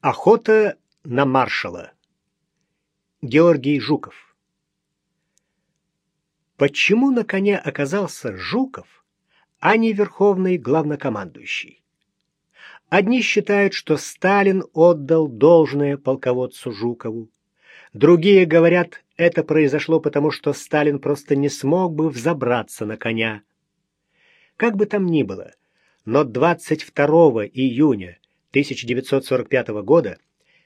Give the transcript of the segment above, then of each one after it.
Охота на маршала. Георгий Жуков. Почему на коне оказался Жуков, а не верховный главнокомандующий? Одни считают, что Сталин отдал должное полководцу Жукову. Другие говорят, это произошло потому, что Сталин просто не смог бы взобраться на коня. Как бы там ни было, но 22 июня 1945 года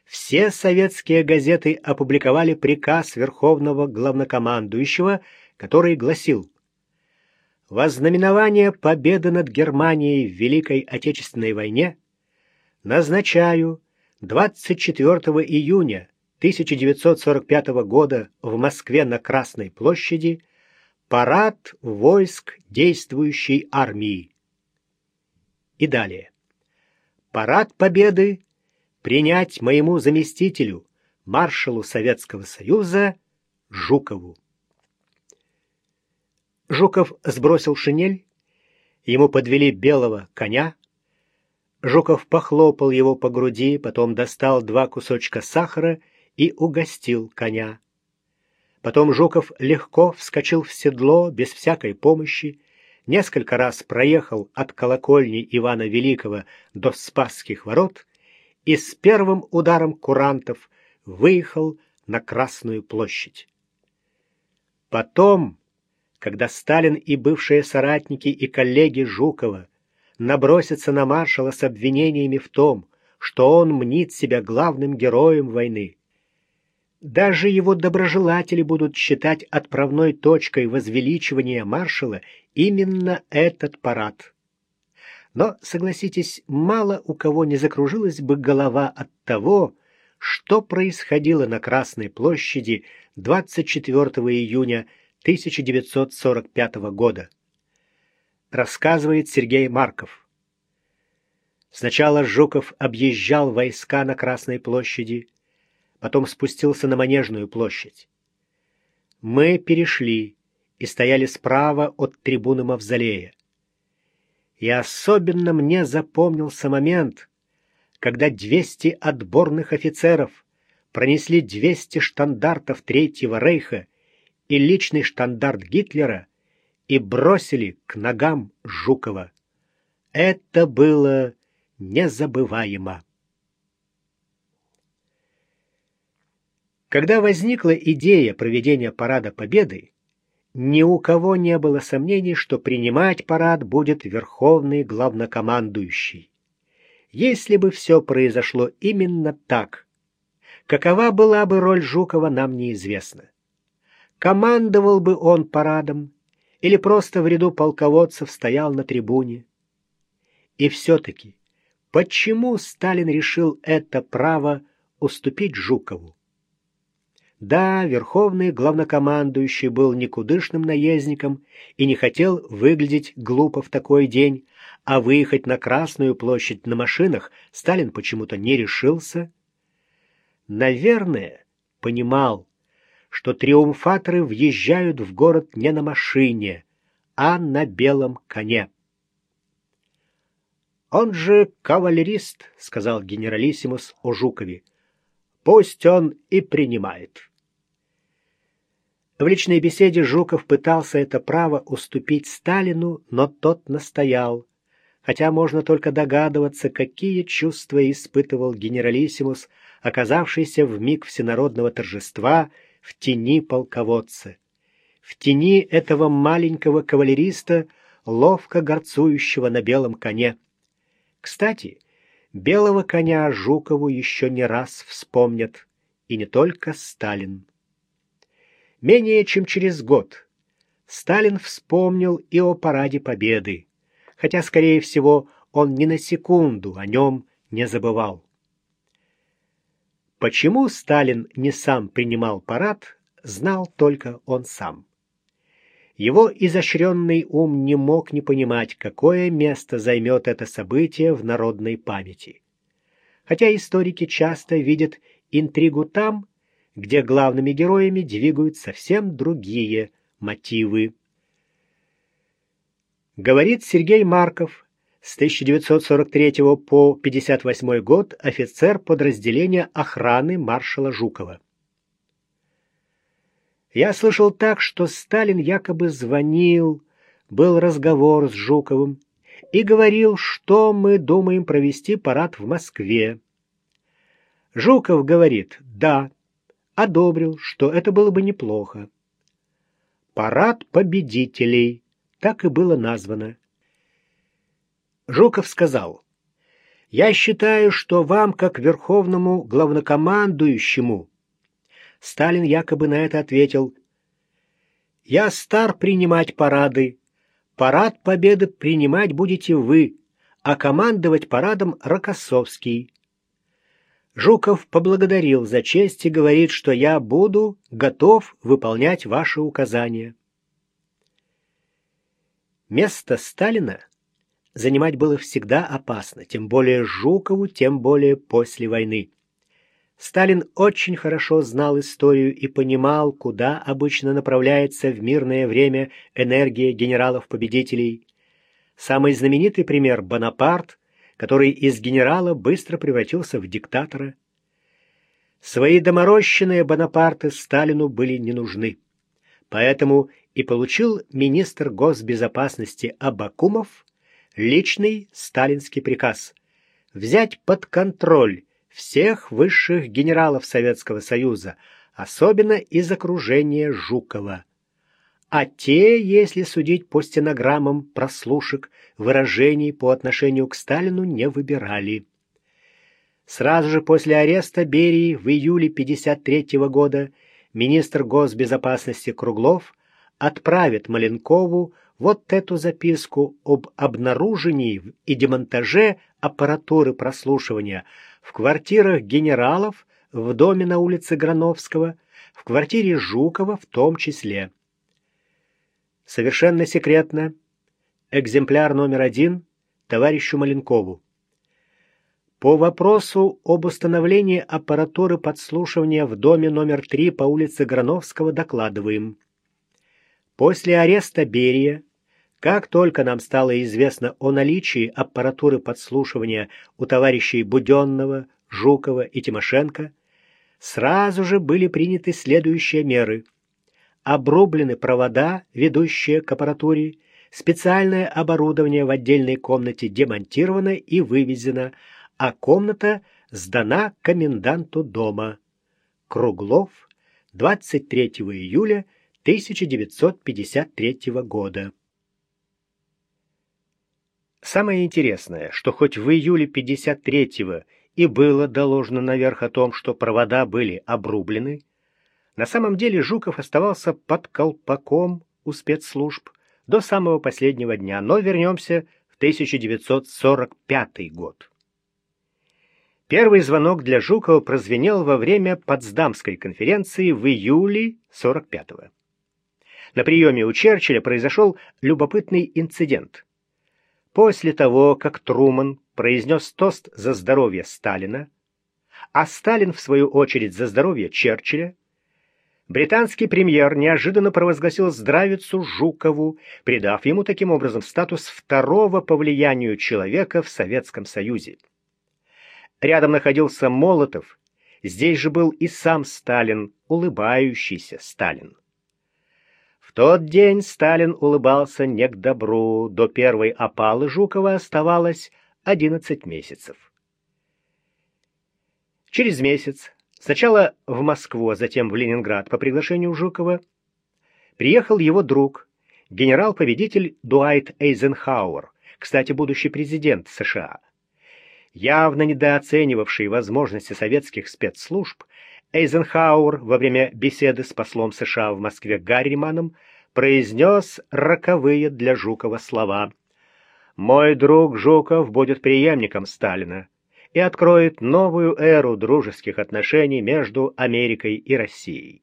все советские газеты опубликовали приказ Верховного Главнокомандующего, который гласил «Вознаменование победы над Германией в Великой Отечественной войне назначаю 24 июня 1945 года в Москве на Красной площади парад войск действующей армии». И далее. Парад Победы принять моему заместителю, маршалу Советского Союза Жукову. Жуков сбросил шинель, ему подвели белого коня. Жуков похлопал его по груди, потом достал два кусочка сахара и угостил коня. Потом Жуков легко вскочил в седло без всякой помощи, несколько раз проехал от колокольни Ивана Великого до Спасских ворот и с первым ударом курантов выехал на Красную площадь. Потом, когда Сталин и бывшие соратники и коллеги Жукова набросятся на маршала с обвинениями в том, что он мнит себя главным героем войны, даже его доброжелатели будут считать отправной точкой возвеличивания маршала именно этот парад. Но, согласитесь, мало у кого не закружилась бы голова от того, что происходило на Красной площади 24 июня 1945 года. Рассказывает Сергей Марков. Сначала Жуков объезжал войска на Красной площади, потом спустился на Манежную площадь. Мы перешли и стояли справа от трибуны Мавзолея. И особенно мне запомнился момент, когда 200 отборных офицеров пронесли 200 штандартов Третьего Рейха и личный штандарт Гитлера и бросили к ногам Жукова. Это было незабываемо. Когда возникла идея проведения парада Победы, ни у кого не было сомнений, что принимать парад будет верховный главнокомандующий. Если бы все произошло именно так, какова была бы роль Жукова, нам неизвестно. Командовал бы он парадом или просто в ряду полководцев стоял на трибуне. И все-таки, почему Сталин решил это право уступить Жукову? Да, верховный главнокомандующий был никудышным наездником и не хотел выглядеть глупо в такой день, а выехать на Красную площадь на машинах Сталин почему-то не решился. Наверное, понимал, что триумфаторы въезжают в город не на машине, а на белом коне. «Он же кавалерист», — сказал генералиссимус о Жукове. «Пусть он и принимает». В личной беседе Жуков пытался это право уступить Сталину, но тот настоял. Хотя можно только догадываться, какие чувства испытывал генералиссимус, оказавшийся в миг всенародного торжества в тени полководца. В тени этого маленького кавалериста, ловко горцующего на белом коне. Кстати, белого коня Жукову еще не раз вспомнят, и не только Сталин. Менее чем через год Сталин вспомнил и о параде Победы, хотя, скорее всего, он ни на секунду о нем не забывал. Почему Сталин не сам принимал парад, знал только он сам. Его изощренный ум не мог не понимать, какое место займет это событие в народной памяти. Хотя историки часто видят интригу там, где главными героями двигают совсем другие мотивы. Говорит Сергей Марков, С 1943 по 1958 год офицер подразделения охраны маршала Жукова. Я слышал так, что Сталин якобы звонил, был разговор с Жуковым и говорил, что мы думаем провести парад в Москве. Жуков говорит «да», одобрил, что это было бы неплохо. Парад победителей, так и было названо. Жуков сказал, «Я считаю, что вам, как верховному главнокомандующему, Сталин якобы на это ответил, «Я стар принимать парады. Парад Победы принимать будете вы, а командовать парадом Рокоссовский». Жуков поблагодарил за честь и говорит, что я буду готов выполнять ваши указания. Место Сталина занимать было всегда опасно, тем более Жукову, тем более после войны. Сталин очень хорошо знал историю и понимал, куда обычно направляется в мирное время энергия генералов-победителей. Самый знаменитый пример – Бонапарт, который из генерала быстро превратился в диктатора. Свои доморощенные Бонапарты Сталину были не нужны. Поэтому и получил министр госбезопасности Абакумов личный сталинский приказ взять под контроль всех высших генералов Советского Союза, особенно из окружения Жукова. А те, если судить по стенограммам прослушек, выражений по отношению к Сталину не выбирали. Сразу же после ареста Берии в июле 1953 года министр госбезопасности Круглов отправит Маленкову вот эту записку об обнаружении и демонтаже аппаратуры прослушивания – в квартирах генералов в доме на улице Грановского, в квартире Жукова в том числе. Совершенно секретно. Экземпляр номер один товарищу Маленкову. По вопросу об установлении аппаратуры подслушивания в доме номер три по улице Грановского докладываем. После ареста Берия как только нам стало известно о наличии аппаратуры подслушивания у товарищей Буденного, Жукова и Тимошенко, сразу же были приняты следующие меры. Обрублены провода, ведущие к аппаратуре, специальное оборудование в отдельной комнате демонтировано и вывезено, а комната сдана коменданту дома. Круглов, 23 июля 1953 года. Самое интересное, что хоть в июле 53-го и было доложено наверх о том, что провода были обрублены, на самом деле Жуков оставался под колпаком у спецслужб до самого последнего дня, но вернемся в 1945 год. Первый звонок для Жукова прозвенел во время Потсдамской конференции в июле 45-го. На приеме у Черчилля произошел любопытный инцидент – После того, как Труман произнес тост за здоровье Сталина, а Сталин, в свою очередь, за здоровье Черчилля, британский премьер неожиданно провозгласил здравицу Жукову, придав ему таким образом статус второго по влиянию человека в Советском Союзе. Рядом находился Молотов, здесь же был и сам Сталин, улыбающийся Сталин. В тот день Сталин улыбался не к добру, до первой опалы Жукова оставалось 11 месяцев. Через месяц, сначала в Москву, а затем в Ленинград по приглашению Жукова, приехал его друг, генерал-победитель Дуайт Эйзенхауэр, кстати, будущий президент США. Явно недооценивавший возможности советских спецслужб, Эйзенхауэр во время беседы с послом США в Москве Гарриманом произнес роковые для Жукова слова. «Мой друг Жуков будет преемником Сталина и откроет новую эру дружеских отношений между Америкой и Россией».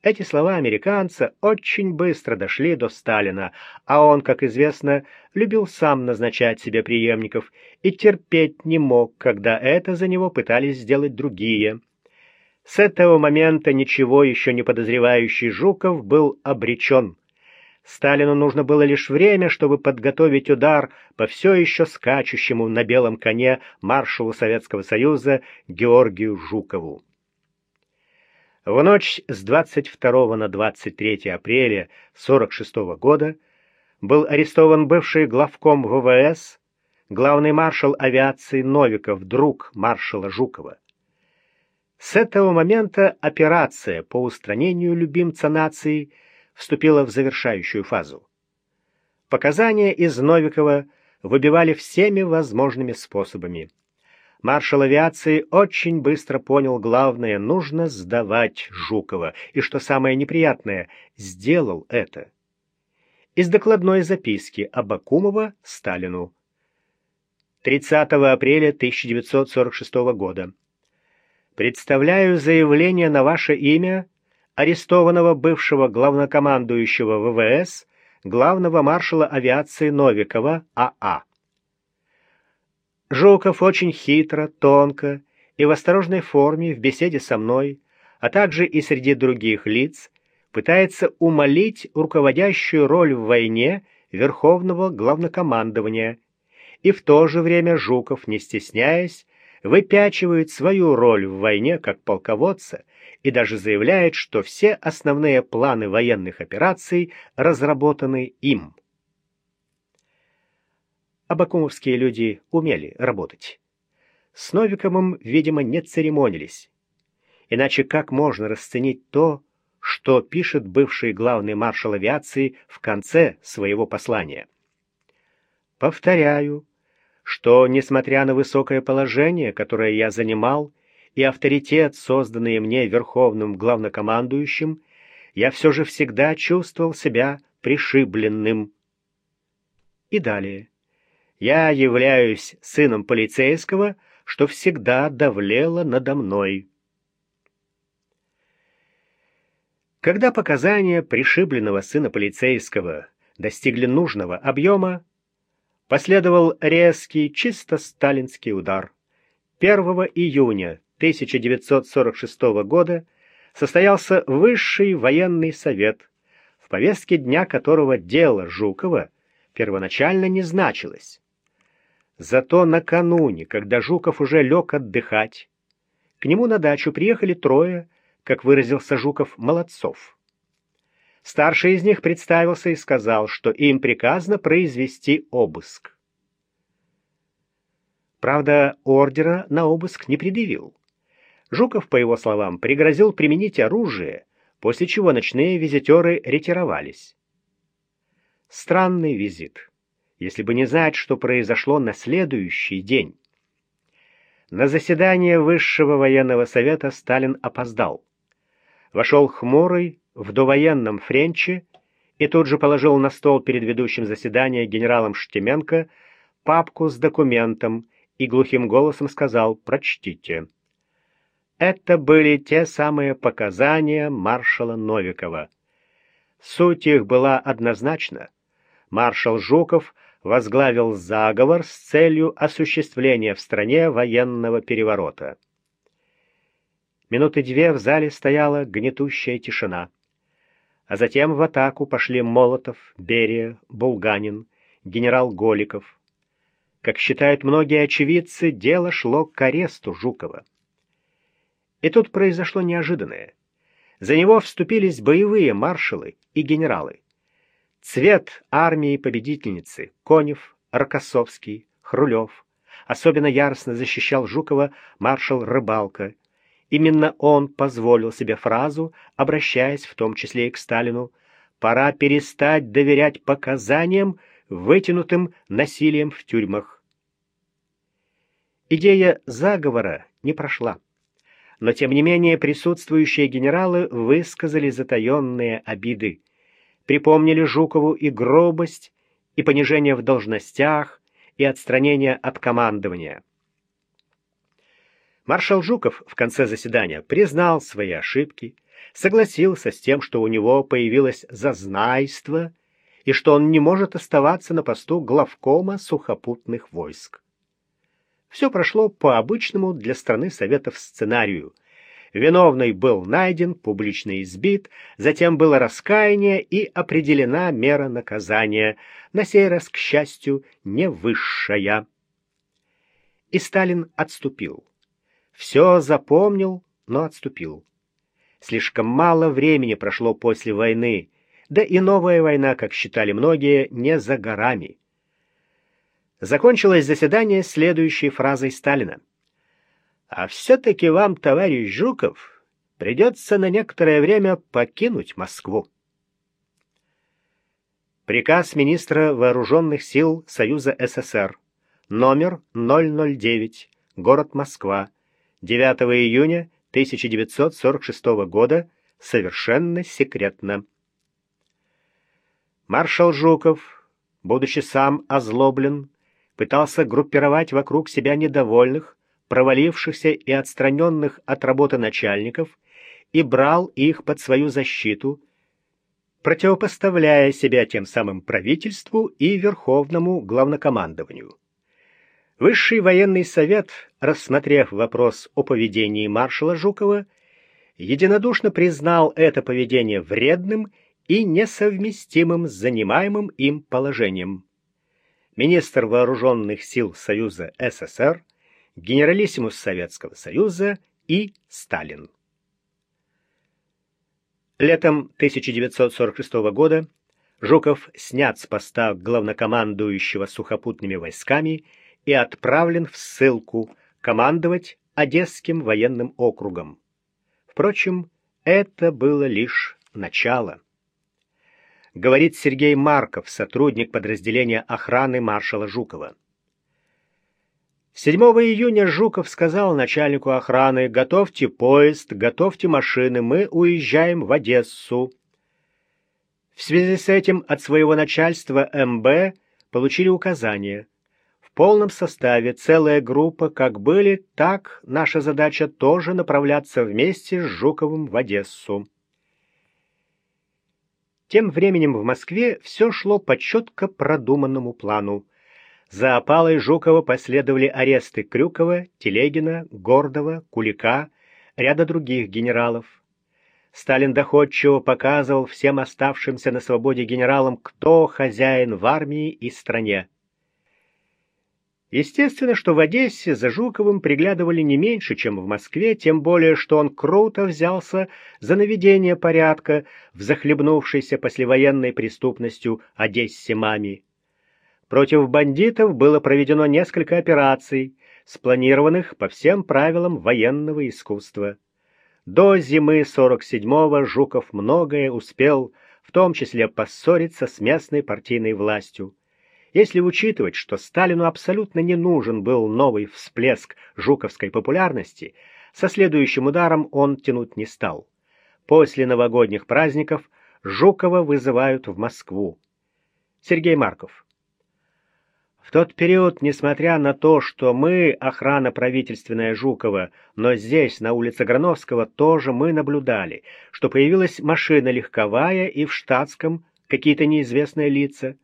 Эти слова американца очень быстро дошли до Сталина, а он, как известно, любил сам назначать себе преемников и терпеть не мог, когда это за него пытались сделать другие. С этого момента ничего еще не подозревающий Жуков был обречен. Сталину нужно было лишь время, чтобы подготовить удар по все еще скачущему на белом коне маршалу Советского Союза Георгию Жукову. В ночь с 22 на 23 апреля 1946 года был арестован бывший главком ВВС, главный маршал авиации Новиков, друг маршала Жукова. С этого момента операция по устранению любимца нации – вступила в завершающую фазу. Показания из Новикова выбивали всеми возможными способами. Маршал авиации очень быстро понял главное — нужно сдавать Жукова, и, что самое неприятное, сделал это. Из докладной записки Абакумова Сталину. 30 апреля 1946 года. Представляю заявление на ваше имя арестованного бывшего главнокомандующего ВВС, главного маршала авиации Новикова А.А. А. Жуков очень хитро, тонко и в осторожной форме в беседе со мной, а также и среди других лиц, пытается умолить руководящую роль в войне Верховного Главнокомандования, и в то же время Жуков, не стесняясь, выпячивает свою роль в войне как полководца и даже заявляет, что все основные планы военных операций разработаны им. Абакумовские люди умели работать. С Новиковым, видимо, не церемонились. Иначе как можно расценить то, что пишет бывший главный маршал авиации в конце своего послания? Повторяю, что, несмотря на высокое положение, которое я занимал, и авторитет, созданный мне верховным главнокомандующим, я все же всегда чувствовал себя пришибленным. И далее. Я являюсь сыном полицейского, что всегда давлело надо мной. Когда показания пришибленного сына полицейского достигли нужного объема, последовал резкий, чисто сталинский удар. 1 июня 1946 года состоялся Высший военный совет, в повестке дня которого дело Жукова первоначально не значилось. Зато накануне, когда Жуков уже лег отдыхать, к нему на дачу приехали трое, как выразился Жуков, молодцов. Старший из них представился и сказал, что им приказано произвести обыск. Правда, ордера на обыск не предъявил. Жуков, по его словам, пригрозил применить оружие, после чего ночные визитеры ретировались. Странный визит, если бы не знать, что произошло на следующий день. На заседание Высшего военного совета Сталин опоздал. Вошел хмурый, в довоенном френче и тут же положил на стол перед ведущим заседания генералом Штеменко папку с документом и глухим голосом сказал «Прочтите». Это были те самые показания маршала Новикова. Суть их была однозначна. Маршал Жуков возглавил заговор с целью осуществления в стране военного переворота. Минуты две в зале стояла гнетущая тишина. А затем в атаку пошли Молотов, Берия, Булганин, генерал Голиков. Как считают многие очевидцы, дело шло к аресту Жукова. И тут произошло неожиданное. За него вступились боевые маршалы и генералы. Цвет армии победительницы Конев, Рокоссовский, Хрулев. Особенно яростно защищал Жукова маршал Рыбалка. Именно он позволил себе фразу, обращаясь в том числе и к Сталину, «Пора перестать доверять показаниям, вытянутым насилием в тюрьмах». Идея заговора не прошла но тем не менее присутствующие генералы высказали затаенные обиды, припомнили Жукову и гробость, и понижение в должностях, и отстранение от командования. Маршал Жуков в конце заседания признал свои ошибки, согласился с тем, что у него появилось зазнайство и что он не может оставаться на посту главкома сухопутных войск. Все прошло по обычному для страны Советов сценарию. Виновный был найден, публично избит, затем было раскаяние и определена мера наказания, на сей раз, к счастью, не высшая. И Сталин отступил. Все запомнил, но отступил. Слишком мало времени прошло после войны, да и новая война, как считали многие, не за горами. Закончилось заседание следующей фразой Сталина. «А все-таки вам, товарищ Жуков, придется на некоторое время покинуть Москву». Приказ министра Вооруженных сил Союза СССР, номер 009, город Москва, 9 июня 1946 года, совершенно секретно. Маршал Жуков, будучи сам озлоблен, пытался группировать вокруг себя недовольных, провалившихся и отстраненных от работы начальников и брал их под свою защиту, противопоставляя себя тем самым правительству и Верховному главнокомандованию. Высший военный совет, рассмотрев вопрос о поведении маршала Жукова, единодушно признал это поведение вредным и несовместимым с занимаемым им положением министр вооруженных сил Союза СССР, генералиссимус Советского Союза и Сталин. Летом 1946 года Жуков снят с поста главнокомандующего сухопутными войсками и отправлен в ссылку командовать Одесским военным округом. Впрочем, это было лишь начало говорит Сергей Марков, сотрудник подразделения охраны маршала Жукова. 7 июня Жуков сказал начальнику охраны, готовьте поезд, готовьте машины, мы уезжаем в Одессу. В связи с этим от своего начальства МБ получили указание. Полном составе целая группа, как были, так наша задача тоже направляться вместе с Жуковым в Одессу. Тем временем в Москве все шло по четко продуманному плану. За опалой Жукова последовали аресты Крюкова, Телегина, Гордова, Кулика, ряда других генералов. Сталин доходчиво показывал всем оставшимся на свободе генералам, кто хозяин в армии и стране. Естественно, что в Одессе за Жуковым приглядывали не меньше, чем в Москве, тем более, что он круто взялся за наведение порядка в захлебнувшейся послевоенной преступностью Одессе маме. Против бандитов было проведено несколько операций, спланированных по всем правилам военного искусства. До зимы 47-го Жуков многое успел, в том числе поссориться с местной партийной властью. Если учитывать, что Сталину абсолютно не нужен был новый всплеск жуковской популярности, со следующим ударом он тянуть не стал. После новогодних праздников Жукова вызывают в Москву. Сергей Марков. В тот период, несмотря на то, что мы, охрана правительственная Жукова, но здесь, на улице Грановского, тоже мы наблюдали, что появилась машина легковая и в штатском какие-то неизвестные лица.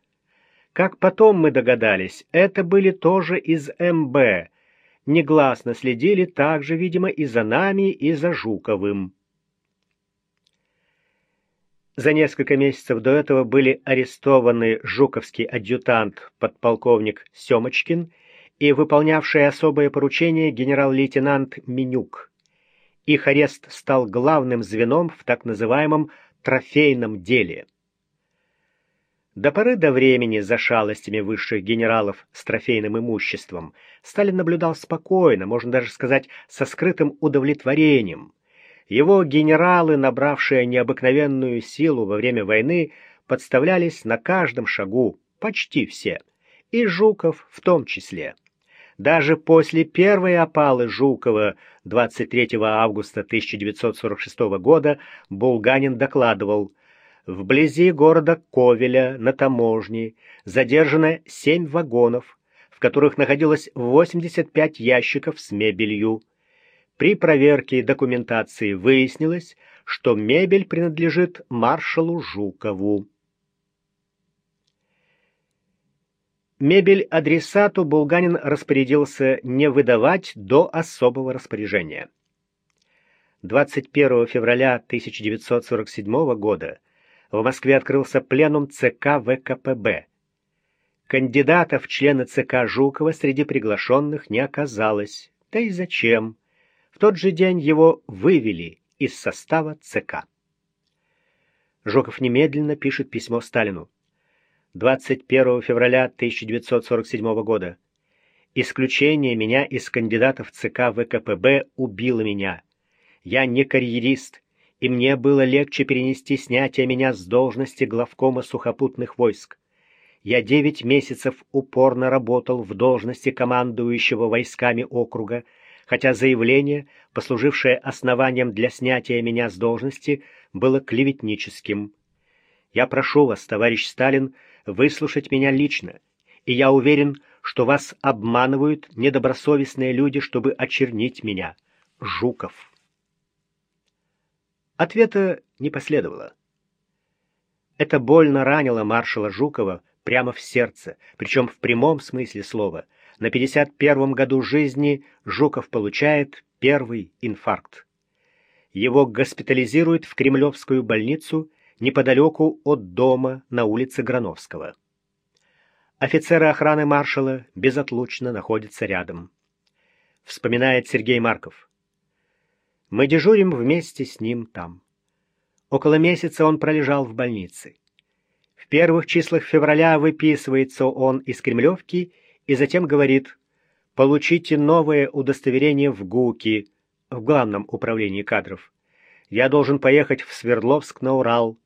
Как потом мы догадались, это были тоже из МБ. Негласно следили также, видимо, и за нами, и за Жуковым. За несколько месяцев до этого были арестованы жуковский адъютант подполковник Семочкин и выполнявший особое поручение генерал-лейтенант Минюк. Их арест стал главным звеном в так называемом трофейном деле. До поры до времени за шалостями высших генералов с трофейным имуществом Сталин наблюдал спокойно, можно даже сказать, со скрытым удовлетворением. Его генералы, набравшие необыкновенную силу во время войны, подставлялись на каждом шагу, почти все, и Жуков в том числе. Даже после первой опалы Жукова 23 августа 1946 года Булганин докладывал – Вблизи города Ковеля на таможне задержано семь вагонов, в которых находилось 85 ящиков с мебелью. При проверке документации выяснилось, что мебель принадлежит маршалу Жукову. Мебель адресату Булганин распорядился не выдавать до особого распоряжения. 21 февраля 1947 года в Москве открылся пленум ЦК ВКПБ. Кандидатов в члены ЦК Жукова среди приглашенных не оказалось. Да и зачем? В тот же день его вывели из состава ЦК. Жуков немедленно пишет письмо Сталину. 21 февраля 1947 года. Исключение меня из кандидатов ЦК ВКПБ убило меня. Я не карьерист, и мне было легче перенести снятие меня с должности главкома сухопутных войск. Я девять месяцев упорно работал в должности командующего войсками округа, хотя заявление, послужившее основанием для снятия меня с должности, было клеветническим. Я прошу вас, товарищ Сталин, выслушать меня лично, и я уверен, что вас обманывают недобросовестные люди, чтобы очернить меня. Жуков. Ответа не последовало. Это больно ранило маршала Жукова прямо в сердце, причем в прямом смысле слова. На 51-м году жизни Жуков получает первый инфаркт. Его госпитализируют в Кремлевскую больницу неподалеку от дома на улице Грановского. Офицеры охраны маршала безотлучно находятся рядом. Вспоминает Сергей Марков. Мы дежурим вместе с ним там. Около месяца он пролежал в больнице. В первых числах февраля выписывается он из Кремлевки и затем говорит «Получите новое удостоверение в ГУКе, в Главном управлении кадров. Я должен поехать в Свердловск на Урал.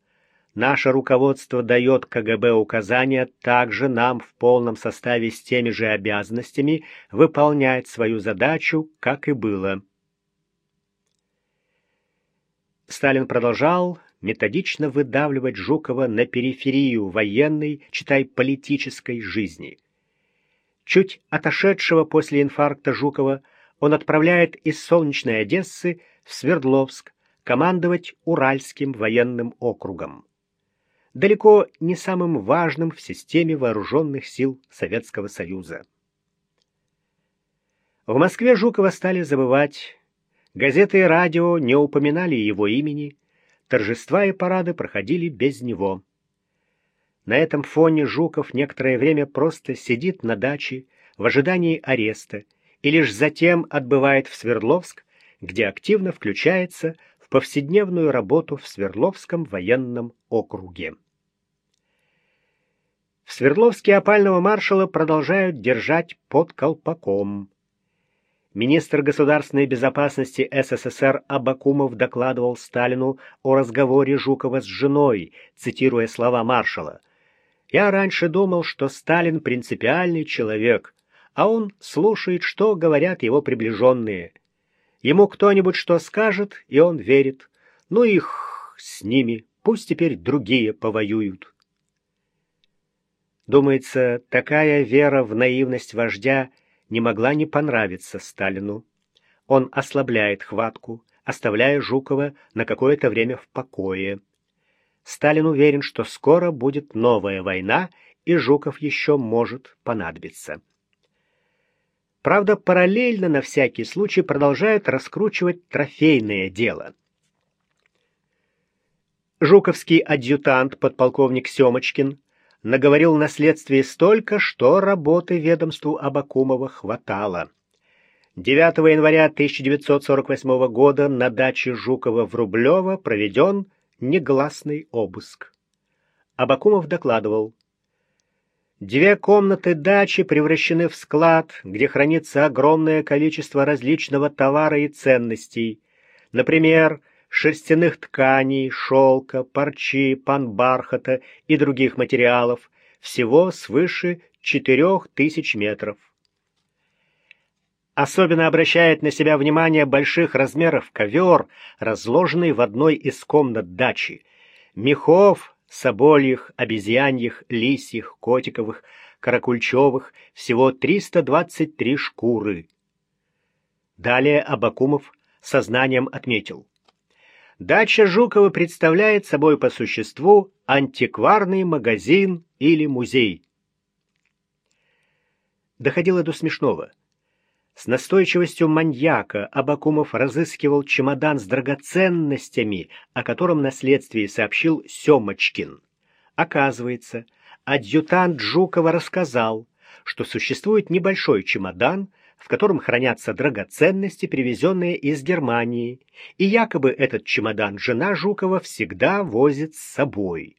Наше руководство дает КГБ указания также нам в полном составе с теми же обязанностями выполнять свою задачу, как и было». Сталин продолжал методично выдавливать Жукова на периферию военной, читай, политической жизни. Чуть отошедшего после инфаркта Жукова он отправляет из солнечной Одессы в Свердловск командовать Уральским военным округом. Далеко не самым важным в системе вооруженных сил Советского Союза. В Москве Жукова стали забывать, газеты и радио не упоминали его имени, торжества и парады проходили без него. На этом фоне Жуков некоторое время просто сидит на даче в ожидании ареста и лишь затем отбывает в Свердловск, где активно включается в повседневную работу в Свердловском военном округе. В Свердловске опального маршала продолжают держать под колпаком. Министр государственной безопасности СССР Абакумов докладывал Сталину о разговоре Жукова с женой, цитируя слова маршала. «Я раньше думал, что Сталин принципиальный человек, а он слушает, что говорят его приближенные. Ему кто-нибудь что скажет, и он верит. Ну их с ними, пусть теперь другие повоюют». Думается, такая вера в наивность вождя – не могла не понравиться Сталину. Он ослабляет хватку, оставляя Жукова на какое-то время в покое. Сталин уверен, что скоро будет новая война, и Жуков еще может понадобиться. Правда, параллельно на всякий случай продолжают раскручивать трофейное дело. Жуковский адъютант, подполковник Семочкин, наговорил на следствии столько, что работы ведомству Абакумова хватало. 9 января 1948 года на даче Жукова в Рублево проведен негласный обыск. Абакумов докладывал. Две комнаты дачи превращены в склад, где хранится огромное количество различного товара и ценностей. Например, шерстяных тканей, шелка, парчи, панбархата и других материалов, всего свыше четырех тысяч метров. Особенно обращает на себя внимание больших размеров ковер, разложенный в одной из комнат дачи. Мехов, собольих, обезьяньих, лисьих, котиковых, каракульчевых, всего 323 шкуры. Далее Абакумов сознанием отметил. Дача Жукова представляет собой по существу антикварный магазин или музей. Доходило до смешного. С настойчивостью маньяка Абакумов разыскивал чемодан с драгоценностями, о котором на следствии сообщил Семочкин. Оказывается, адъютант Жукова рассказал, что существует небольшой чемодан, в котором хранятся драгоценности, привезенные из Германии, и якобы этот чемодан жена Жукова всегда возит с собой.